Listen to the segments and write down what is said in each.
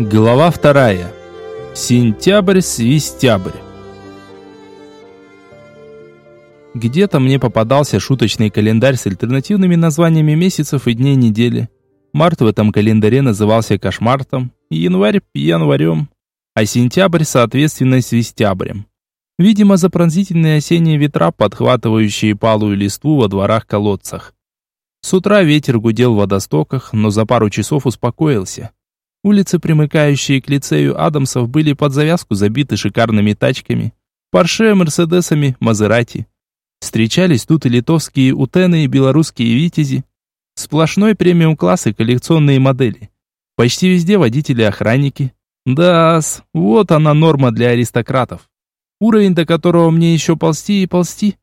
Глава вторая. Сентябрь-свистябрь. Где-то мне попадался шуточный календарь с альтернативными названиями месяцев и дней недели. Март в этом календаре назывался кошмартом, январь – январем, а сентябрь, соответственно, свистябрем. Видимо, за пронзительные осенние ветра, подхватывающие палую листву во дворах-колодцах. С утра ветер гудел в водостоках, но за пару часов успокоился. Улицы, примыкающие к лицею Адамсов, были под завязку забиты шикарными тачками. Порше, Мерседесами, Мазерати. Встречались тут и литовские утены, и белорусские витязи. Сплошной премиум-класс и коллекционные модели. Почти везде водители-охранники. да вот она норма для аристократов. Уровень, до которого мне еще ползти и ползти.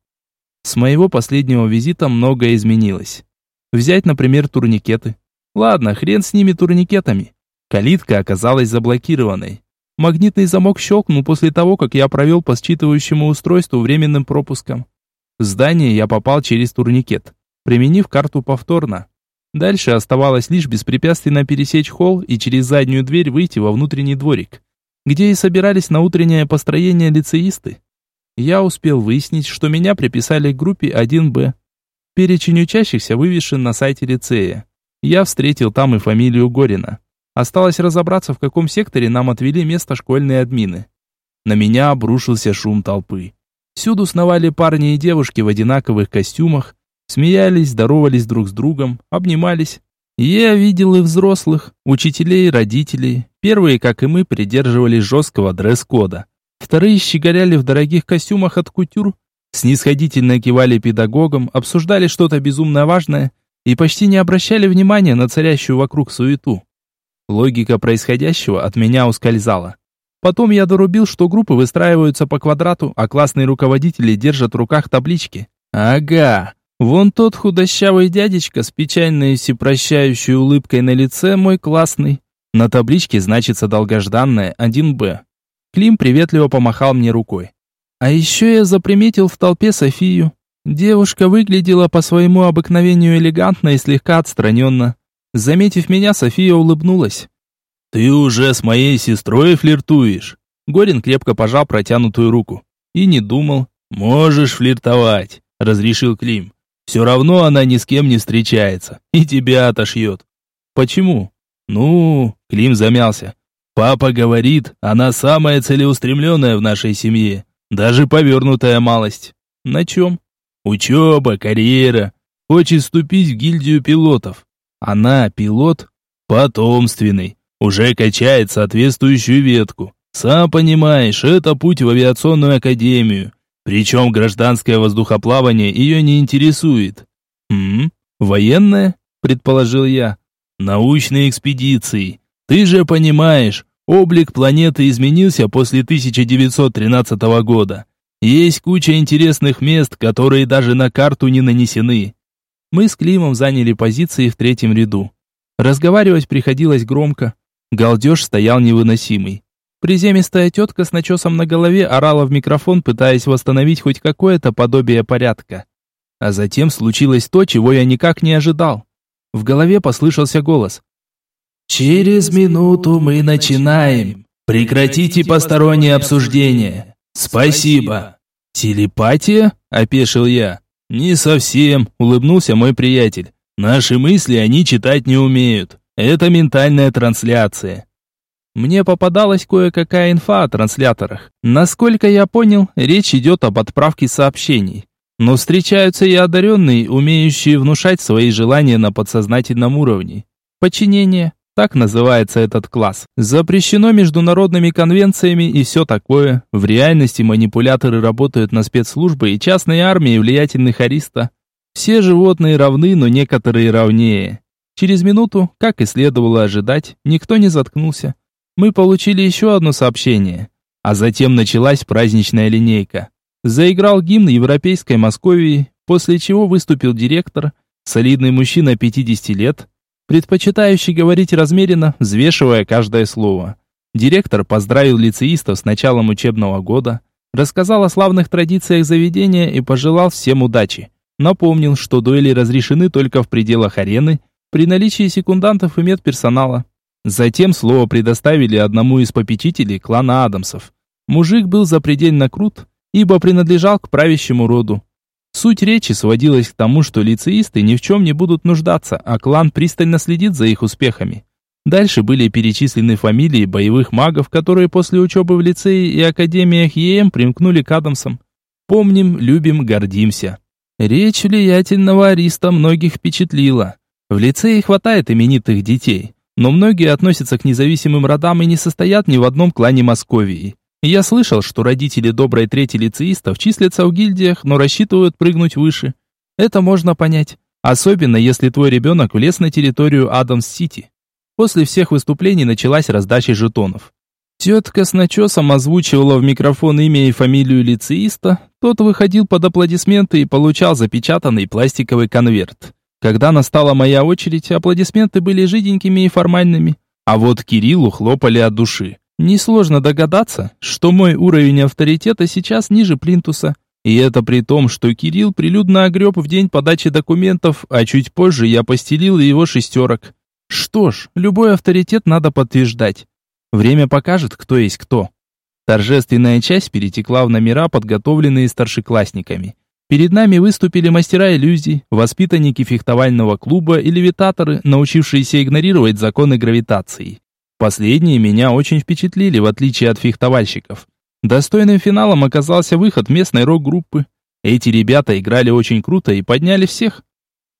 С моего последнего визита многое изменилось. Взять, например, турникеты. Ладно, хрен с ними турникетами. Калитка оказалась заблокированной. Магнитный замок щелкнул после того, как я провел по считывающему устройству временным пропуском. В здание я попал через турникет, применив карту повторно. Дальше оставалось лишь беспрепятственно пересечь холл и через заднюю дверь выйти во внутренний дворик, где и собирались на утреннее построение лицеисты. Я успел выяснить, что меня приписали к группе 1Б. Перечень учащихся вывешен на сайте лицея. Я встретил там и фамилию Горина. Осталось разобраться, в каком секторе нам отвели место школьные админы. На меня обрушился шум толпы. Всюду сновали парни и девушки в одинаковых костюмах, смеялись, здоровались друг с другом, обнимались. Я видел и взрослых, учителей родителей. Первые, как и мы, придерживались жесткого дресс-кода. Вторые щеголяли в дорогих костюмах от кутюр, снисходительно кивали педагогам, обсуждали что-то безумно важное и почти не обращали внимания на царящую вокруг суету. Логика происходящего от меня ускользала. Потом я дорубил, что группы выстраиваются по квадрату, а классные руководители держат в руках таблички. Ага, вон тот худощавый дядечка с печальной всепрощающей улыбкой на лице мой классный. На табличке значится долгожданное 1Б. Клим приветливо помахал мне рукой. А еще я заприметил в толпе Софию. Девушка выглядела по своему обыкновению элегантно и слегка отстраненно. Заметив меня, София улыбнулась. «Ты уже с моей сестрой флиртуешь?» Горин крепко пожал протянутую руку. И не думал. «Можешь флиртовать», — разрешил Клим. «Все равно она ни с кем не встречается, и тебя отошьет». «Почему?» «Ну...» — Клим замялся. «Папа говорит, она самая целеустремленная в нашей семье, даже повернутая малость». «На чем?» «Учеба, карьера. Хочет вступить в гильдию пилотов. Она, пилот, потомственный, уже качает соответствующую ветку. Сам понимаешь, это путь в авиационную академию. Причем гражданское воздухоплавание ее не интересует. «Хм, военное?» – предположил я. «Научные экспедиции. Ты же понимаешь, облик планеты изменился после 1913 года. Есть куча интересных мест, которые даже на карту не нанесены. Мы с Климом заняли позиции в третьем ряду. Разговаривать приходилось громко. Галдеж стоял невыносимый. Приземистая тетка с начесом на голове орала в микрофон, пытаясь восстановить хоть какое-то подобие порядка. А затем случилось то, чего я никак не ожидал. В голове послышался голос. «Через минуту мы начинаем. Прекратите посторонние обсуждения. Спасибо». «Телепатия?» – опешил я. «Не совсем», — улыбнулся мой приятель. «Наши мысли они читать не умеют. Это ментальная трансляция». Мне попадалась кое-какая инфа о трансляторах. Насколько я понял, речь идет об отправке сообщений. Но встречаются и одаренные, умеющие внушать свои желания на подсознательном уровне. Подчинение, так называется этот класс. Запрещено международными конвенциями и все такое. В реальности манипуляторы работают на спецслужбы и частные армии влиятельных ариста. Все животные равны, но некоторые равнее. Через минуту, как и следовало ожидать, никто не заткнулся. Мы получили еще одно сообщение. А затем началась праздничная линейка. Заиграл гимн Европейской Московии, после чего выступил директор, солидный мужчина 50 лет, предпочитающий говорить размеренно, взвешивая каждое слово. Директор поздравил лицеистов с началом учебного года, рассказал о славных традициях заведения и пожелал всем удачи. Напомнил, что дуэли разрешены только в пределах арены, при наличии секундантов и медперсонала. Затем слово предоставили одному из попечителей клана Адамсов. Мужик был запредельно крут, ибо принадлежал к правящему роду. Суть речи сводилась к тому, что лицеисты ни в чем не будут нуждаться, а клан пристально следит за их успехами. Дальше были перечислены фамилии боевых магов, которые после учебы в лицее и академиях ЕМ примкнули к Адамсам. Помним, любим, гордимся. Речь влиятельного ариста многих впечатлила. В лицее хватает именитых детей, но многие относятся к независимым родам и не состоят ни в одном клане Московии. Я слышал, что родители доброй трети лицеистов числятся в гильдиях, но рассчитывают прыгнуть выше. Это можно понять, особенно если твой ребенок влез на территорию Адамс-Сити. После всех выступлений началась раздача жетонов. Тетка с начесом озвучивала в микрофон имя и фамилию лицеиста, тот выходил под аплодисменты и получал запечатанный пластиковый конверт. Когда настала моя очередь, аплодисменты были жиденькими и формальными, а вот Кириллу хлопали от души. Несложно догадаться, что мой уровень авторитета сейчас ниже плинтуса. И это при том, что Кирилл прилюдно огреб в день подачи документов, а чуть позже я постелил его шестерок. Что ж, любой авторитет надо подтверждать. Время покажет, кто есть кто. Торжественная часть перетекла в номера, подготовленные старшеклассниками. Перед нами выступили мастера иллюзий, воспитанники фехтовального клуба и левитаторы, научившиеся игнорировать законы гравитации. Последние меня очень впечатлили, в отличие от фехтовальщиков. Достойным финалом оказался выход местной рок-группы. Эти ребята играли очень круто и подняли всех.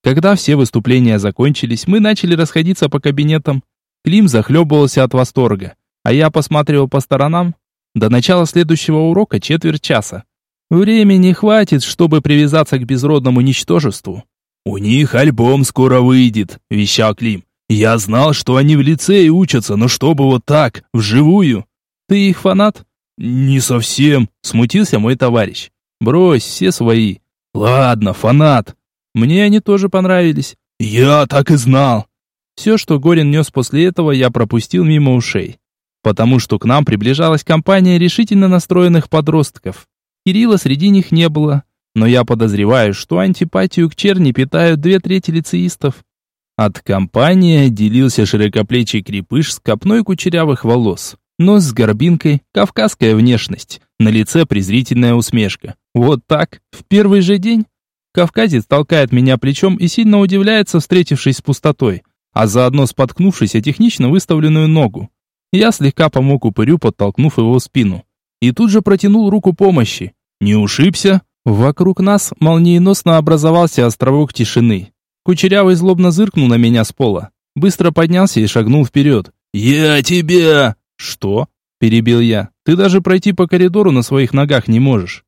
Когда все выступления закончились, мы начали расходиться по кабинетам. Клим захлебывался от восторга, а я посматривал по сторонам. До начала следующего урока четверть часа. Времени хватит, чтобы привязаться к безродному ничтожеству. «У них альбом скоро выйдет», — вещал Клим. Я знал, что они в лицее учатся, но чтобы вот так, вживую. Ты их фанат? Не совсем, смутился мой товарищ. Брось, все свои. Ладно, фанат. Мне они тоже понравились. Я так и знал. Все, что Горин нес после этого, я пропустил мимо ушей. Потому что к нам приближалась компания решительно настроенных подростков. Кирилла среди них не было, но я подозреваю, что антипатию к черни питают две трети лицеистов. От компании отделился широкоплечий крепыш с копной кучерявых волос. Нос с горбинкой, кавказская внешность, на лице презрительная усмешка. Вот так, в первый же день? Кавказец толкает меня плечом и сильно удивляется, встретившись с пустотой, а заодно споткнувшись о технично выставленную ногу. Я слегка помог упырю, подтолкнув его в спину. И тут же протянул руку помощи. Не ушибся? Вокруг нас молниеносно образовался островок тишины. Кучерявый злобно зыркнул на меня с пола. Быстро поднялся и шагнул вперед. «Я тебя!» «Что?» – перебил я. «Ты даже пройти по коридору на своих ногах не можешь».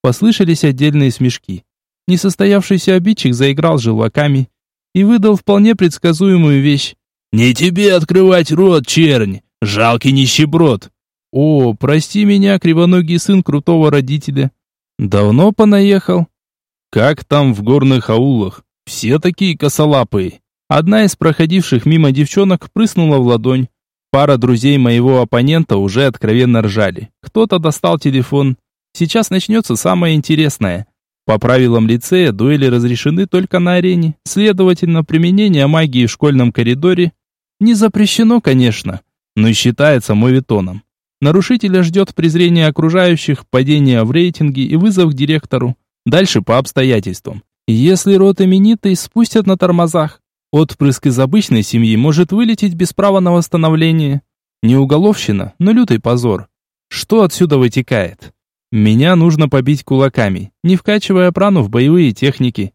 Послышались отдельные смешки. Несостоявшийся обидчик заиграл желваками и выдал вполне предсказуемую вещь. «Не тебе открывать рот, чернь! Жалкий нищеброд!» «О, прости меня, кривоногий сын крутого родителя. Давно понаехал?» «Как там в горных аулах?» Все такие косолапые. Одна из проходивших мимо девчонок прыснула в ладонь. Пара друзей моего оппонента уже откровенно ржали. Кто-то достал телефон. Сейчас начнется самое интересное. По правилам лицея дуэли разрешены только на арене. Следовательно, применение магии в школьном коридоре не запрещено, конечно, но и считается моветоном. Нарушителя ждет презрение окружающих, падение в рейтинге и вызов к директору. Дальше по обстоятельствам. Если род именитый, спустят на тормозах. Отпрыск из обычной семьи может вылететь без права на восстановление. Не уголовщина, но лютый позор. Что отсюда вытекает? Меня нужно побить кулаками, не вкачивая прану в боевые техники.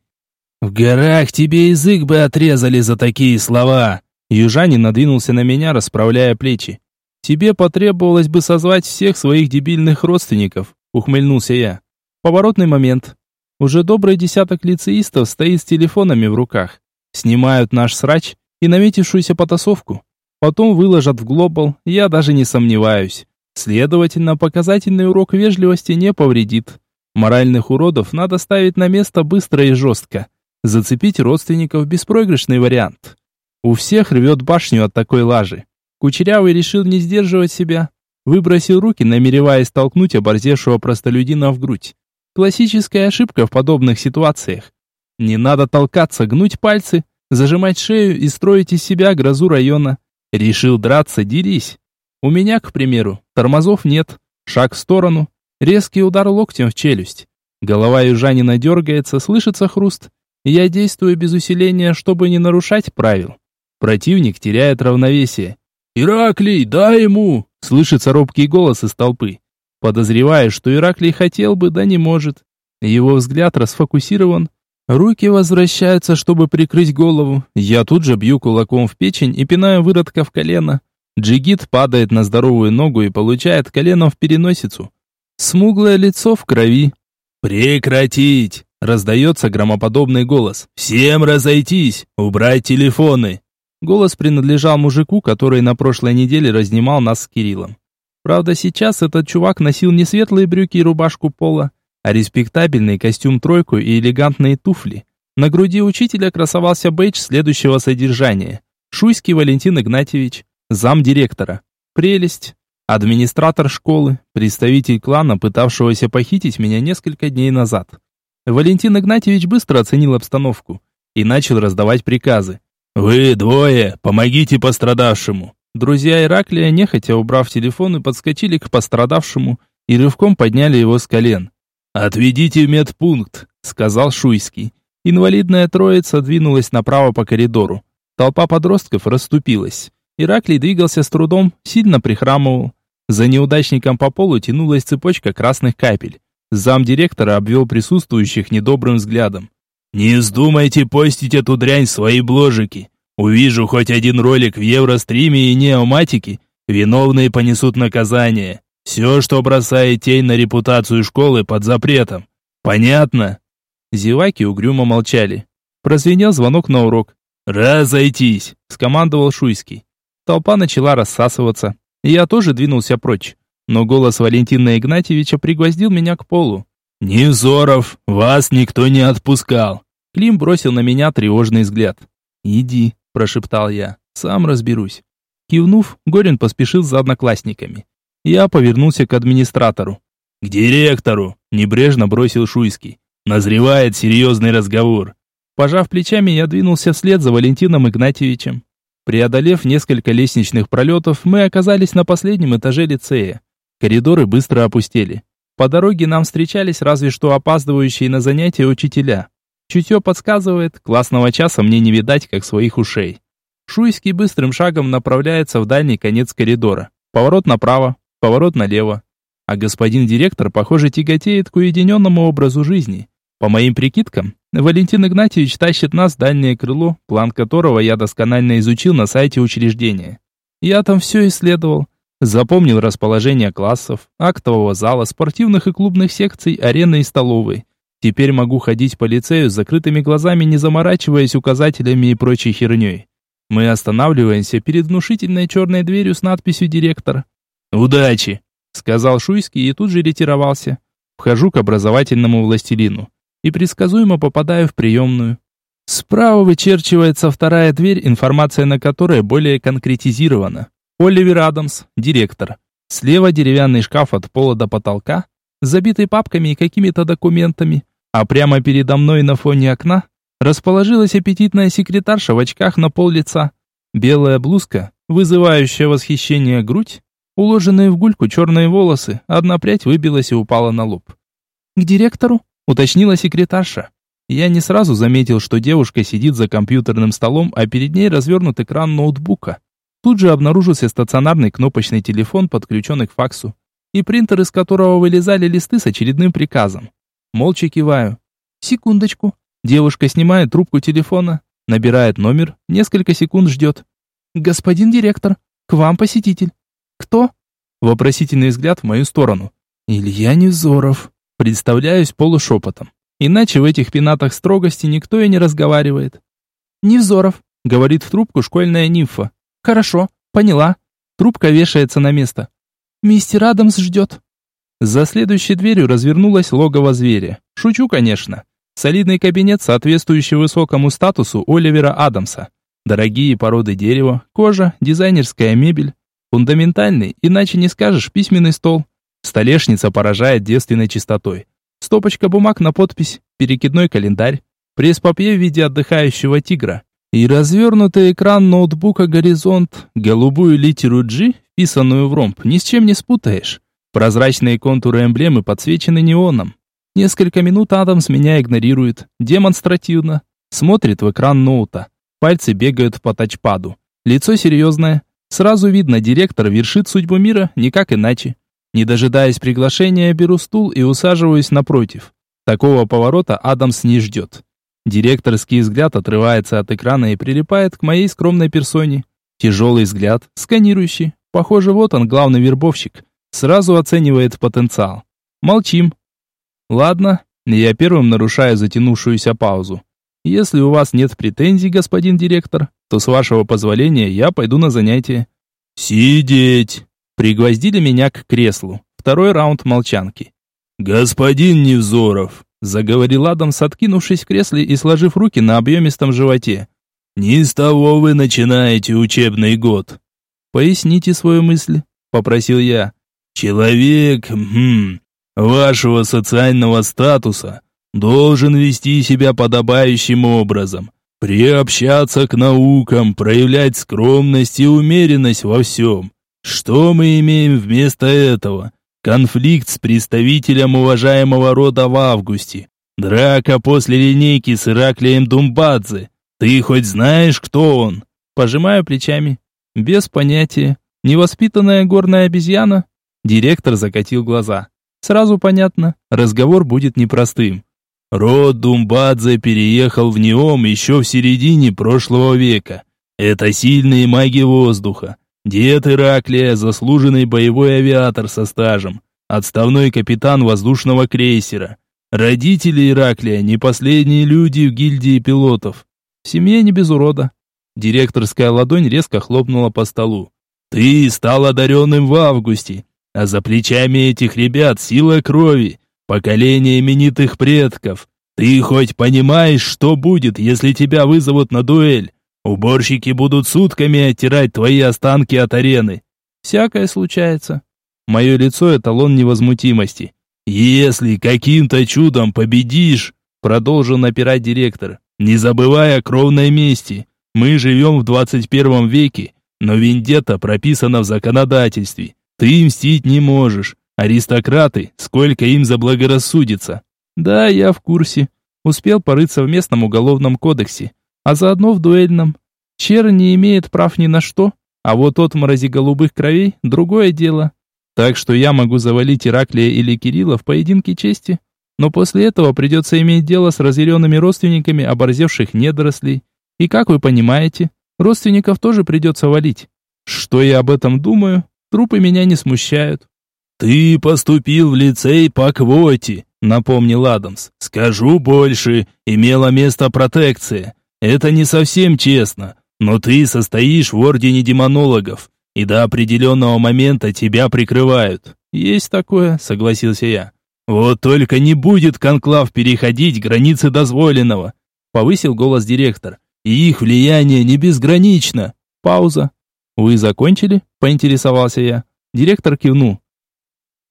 В горах тебе язык бы отрезали за такие слова. Южанин надвинулся на меня, расправляя плечи. Тебе потребовалось бы созвать всех своих дебильных родственников, ухмыльнулся я. Поворотный момент. Уже добрый десяток лицеистов стоит с телефонами в руках. Снимают наш срач и наметившуюся потасовку. Потом выложат в глобал, я даже не сомневаюсь. Следовательно, показательный урок вежливости не повредит. Моральных уродов надо ставить на место быстро и жестко. Зацепить родственников – беспроигрышный вариант. У всех рвет башню от такой лажи. Кучерявый решил не сдерживать себя. Выбросил руки, намереваясь толкнуть оборзевшего простолюдина в грудь. Классическая ошибка в подобных ситуациях. Не надо толкаться, гнуть пальцы, зажимать шею и строить из себя грозу района. Решил драться, дерись. У меня, к примеру, тормозов нет. Шаг в сторону, резкий удар локтем в челюсть. Голова южанина дергается, слышится хруст. Я действую без усиления, чтобы не нарушать правил. Противник теряет равновесие. «Ираклий, дай ему!» Слышится робкий голос из толпы. Подозревая, что Ираклий хотел бы, да не может. Его взгляд расфокусирован. Руки возвращаются, чтобы прикрыть голову. Я тут же бью кулаком в печень и пинаю выродка в колено. Джигит падает на здоровую ногу и получает коленом в переносицу. Смуглое лицо в крови. «Прекратить!» – раздается громоподобный голос. «Всем разойтись! Убрать телефоны!» Голос принадлежал мужику, который на прошлой неделе разнимал нас с Кириллом. Правда, сейчас этот чувак носил не светлые брюки и рубашку пола, а респектабельный костюм-тройку и элегантные туфли. На груди учителя красовался бейдж следующего содержания. Шуйский Валентин Игнатьевич, зам директора. Прелесть. Администратор школы, представитель клана, пытавшегося похитить меня несколько дней назад. Валентин Игнатьевич быстро оценил обстановку и начал раздавать приказы. «Вы двое, помогите пострадавшему!» Друзья Ираклия, нехотя убрав телефон, и подскочили к пострадавшему и рывком подняли его с колен. «Отведите в медпункт», — сказал Шуйский. Инвалидная троица двинулась направо по коридору. Толпа подростков расступилась. Ираклий двигался с трудом, сильно прихрамывал. За неудачником по полу тянулась цепочка красных капель. Зам директора обвел присутствующих недобрым взглядом. «Не вздумайте постить эту дрянь свои бложики. Увижу хоть один ролик в Евростриме и Неоматике, виновные понесут наказание. Все, что бросает тень на репутацию школы, под запретом. Понятно?» Зеваки угрюмо молчали. Прозвенел звонок на урок. «Разойтись!» – скомандовал Шуйский. Толпа начала рассасываться. Я тоже двинулся прочь. Но голос Валентина Игнатьевича пригвоздил меня к полу. «Невзоров, вас никто не отпускал!» Клим бросил на меня тревожный взгляд. «Иди», – прошептал я, – «сам разберусь». Кивнув, Горин поспешил за одноклассниками. Я повернулся к администратору. «К директору!» – небрежно бросил Шуйский. «Назревает серьезный разговор». Пожав плечами, я двинулся вслед за Валентином Игнатьевичем. Преодолев несколько лестничных пролетов, мы оказались на последнем этаже лицея. Коридоры быстро опустели. По дороге нам встречались разве что опаздывающие на занятия учителя. Чутье подсказывает, классного часа мне не видать, как своих ушей. Шуйский быстрым шагом направляется в дальний конец коридора. Поворот направо, поворот налево. А господин директор, похоже, тяготеет к уединенному образу жизни. По моим прикидкам, Валентин Игнатьевич тащит нас в дальнее крыло, план которого я досконально изучил на сайте учреждения. Я там все исследовал, Запомнил расположение классов, актового зала, спортивных и клубных секций, арены и столовой. Теперь могу ходить по лицею с закрытыми глазами, не заморачиваясь указателями и прочей херней. Мы останавливаемся перед внушительной черной дверью с надписью «Директор». «Удачи!» — сказал Шуйский и тут же ретировался. Вхожу к образовательному властелину и предсказуемо попадаю в приемную. Справа вычерчивается вторая дверь, информация на которой более конкретизирована. Оливер Адамс, директор. Слева деревянный шкаф от пола до потолка, забитый папками и какими-то документами, а прямо передо мной на фоне окна расположилась аппетитная секретарша в очках на пол лица. Белая блузка, вызывающая восхищение грудь, уложенные в гульку черные волосы, одна прядь выбилась и упала на лоб. «К директору?» — уточнила секретарша. Я не сразу заметил, что девушка сидит за компьютерным столом, а перед ней развернут экран ноутбука. Тут же обнаружился стационарный кнопочный телефон, подключенный к факсу, и принтер, из которого вылезали листы с очередным приказом. Молча киваю. Секундочку. Девушка снимает трубку телефона, набирает номер, несколько секунд ждет. «Господин директор, к вам посетитель». «Кто?» Вопросительный взгляд в мою сторону. «Илья Невзоров». Представляюсь полушепотом. Иначе в этих пенатах строгости никто и не разговаривает. «Невзоров», — говорит в трубку школьная нимфа. «Хорошо, поняла». Трубка вешается на место. «Мистер Адамс ждет». За следующей дверью развернулось логово зверя. Шучу, конечно. Солидный кабинет, соответствующий высокому статусу Оливера Адамса. Дорогие породы дерева, кожа, дизайнерская мебель. Фундаментальный, иначе не скажешь, письменный стол. Столешница поражает девственной чистотой. Стопочка бумаг на подпись, перекидной календарь, пресс-папье в виде отдыхающего тигра, И развернутый экран ноутбука «Горизонт», голубую литеру G, вписанную в ромб, ни с чем не спутаешь. Прозрачные контуры эмблемы подсвечены неоном. Несколько минут Адамс меня игнорирует, демонстративно. Смотрит в экран ноута. Пальцы бегают по тачпаду. Лицо серьезное. Сразу видно, директор вершит судьбу мира никак иначе. Не дожидаясь приглашения, беру стул и усаживаюсь напротив. Такого поворота Адамс не ждет. Директорский взгляд отрывается от экрана и прилипает к моей скромной персоне. Тяжелый взгляд, сканирующий. Похоже, вот он, главный вербовщик. Сразу оценивает потенциал. Молчим. Ладно, я первым нарушаю затянувшуюся паузу. Если у вас нет претензий, господин директор, то с вашего позволения я пойду на занятие. Сидеть. Пригвоздили меня к креслу. Второй раунд молчанки. Господин Невзоров, заговорил Адамс, откинувшись в кресле и сложив руки на объемистом животе. «Не с того вы начинаете учебный год». «Поясните свою мысль», — попросил я. «Человек, хм, вашего социального статуса должен вести себя подобающим образом, приобщаться к наукам, проявлять скромность и умеренность во всем. Что мы имеем вместо этого? Конфликт с представителем уважаемого рода в августе. Драка после линейки с Ираклием Думбадзе. Ты хоть знаешь, кто он? Пожимаю плечами. Без понятия. Невоспитанная горная обезьяна? Директор закатил глаза. Сразу понятно, разговор будет непростым. Род Думбадзе переехал в Неом еще в середине прошлого века. Это сильные маги воздуха. Дед Ираклия, заслуженный боевой авиатор со стажем, отставной капитан воздушного крейсера. Родители Ираклия не последние люди в гильдии пилотов. В семье не без урода. Директорская ладонь резко хлопнула по столу. Ты стал одаренным в августе, а за плечами этих ребят сила крови, поколение именитых предков. Ты хоть понимаешь, что будет, если тебя вызовут на дуэль? Уборщики будут сутками оттирать твои останки от арены. Всякое случается. Мое лицо – эталон невозмутимости. Если каким-то чудом победишь, продолжил напирать директор, не забывая о кровной мести. Мы живем в 21 веке, но вендетта прописана в законодательстве. Ты мстить не можешь. Аристократы, сколько им заблагорассудится. Да, я в курсе. Успел порыться в местном уголовном кодексе а заодно в дуэльном. Чер не имеет прав ни на что, а вот от морози голубых кровей – другое дело. Так что я могу завалить Ираклия или Кирилла в поединке чести, но после этого придется иметь дело с разъяренными родственниками оборзевших недорослей. И как вы понимаете, родственников тоже придется валить. Что я об этом думаю, трупы меня не смущают. «Ты поступил в лицей по квоте», — напомнил Адамс. «Скажу больше, имела место протекция. Это не совсем честно, но ты состоишь в ордене демонологов, и до определенного момента тебя прикрывают. Есть такое, согласился я. Вот только не будет конклав переходить границы дозволенного, повысил голос директор. И их влияние не безгранично. Пауза. Вы закончили? поинтересовался я. Директор кивнул.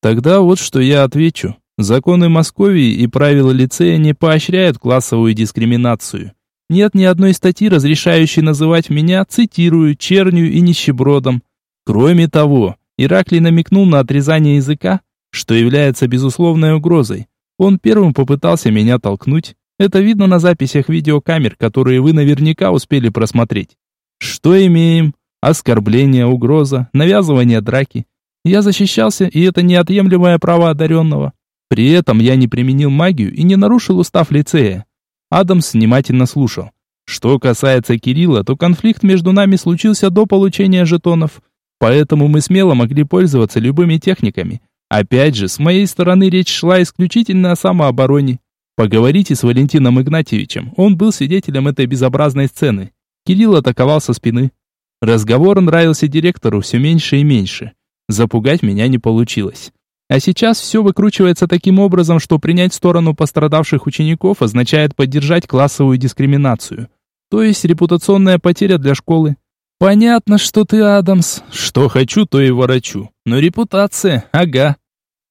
Тогда вот что я отвечу. Законы Московии и правила лицея не поощряют классовую дискриминацию. Нет ни одной статьи, разрешающей называть меня, цитирую, чернью и нищебродом. Кроме того, Ираклий намекнул на отрезание языка, что является безусловной угрозой. Он первым попытался меня толкнуть. Это видно на записях видеокамер, которые вы наверняка успели просмотреть. Что имеем? Оскорбление, угроза, навязывание драки. Я защищался, и это неотъемлемое право одаренного. При этом я не применил магию и не нарушил устав лицея. Адамс внимательно слушал. Что касается Кирилла, то конфликт между нами случился до получения жетонов, поэтому мы смело могли пользоваться любыми техниками. Опять же, с моей стороны речь шла исключительно о самообороне. Поговорите с Валентином Игнатьевичем, он был свидетелем этой безобразной сцены. Кирилл атаковал со спины. Разговор нравился директору все меньше и меньше. Запугать меня не получилось. А сейчас все выкручивается таким образом, что принять сторону пострадавших учеников означает поддержать классовую дискриминацию. То есть репутационная потеря для школы. Понятно, что ты Адамс. Что хочу, то и ворочу. Но репутация, ага.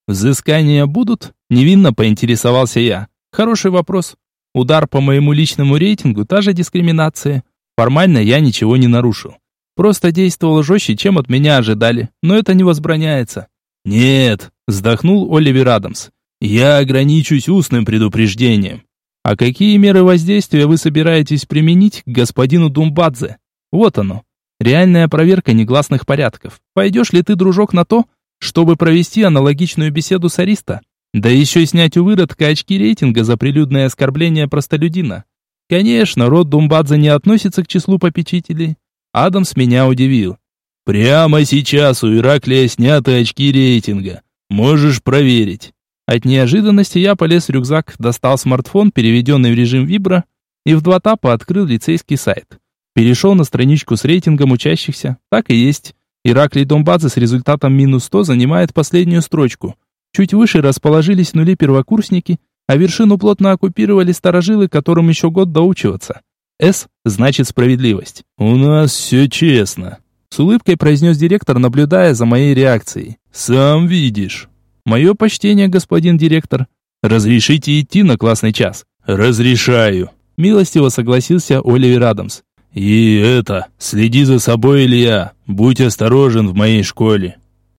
Взыскания будут? Невинно поинтересовался я. Хороший вопрос. Удар по моему личному рейтингу, та же дискриминация. Формально я ничего не нарушил. Просто действовал жестче, чем от меня ожидали, но это не возбраняется. «Нет», – вздохнул Оливер Адамс. «Я ограничусь устным предупреждением». «А какие меры воздействия вы собираетесь применить к господину Думбадзе?» «Вот оно. Реальная проверка негласных порядков. Пойдешь ли ты, дружок, на то, чтобы провести аналогичную беседу с Ариста? Да еще и снять у выродка очки рейтинга за прилюдное оскорбление простолюдина. Конечно, род Думбадзе не относится к числу попечителей. Адамс меня удивил. Прямо сейчас у Ираклия сняты очки рейтинга. Можешь проверить. От неожиданности я полез в рюкзак, достал смартфон, переведенный в режим вибро, и в два тапа открыл лицейский сайт. Перешел на страничку с рейтингом учащихся. Так и есть. Ираклий Домбадзе с результатом минус 100 занимает последнюю строчку. Чуть выше расположились нули первокурсники, а вершину плотно оккупировали старожилы, которым еще год доучиваться. «С» значит справедливость. «У нас все честно», — с улыбкой произнес директор, наблюдая за моей реакцией. «Сам видишь». «Мое почтение, господин директор. Разрешите идти на классный час?» «Разрешаю», — милостиво согласился Оливер Адамс. «И это, следи за собой, Илья, будь осторожен в моей школе».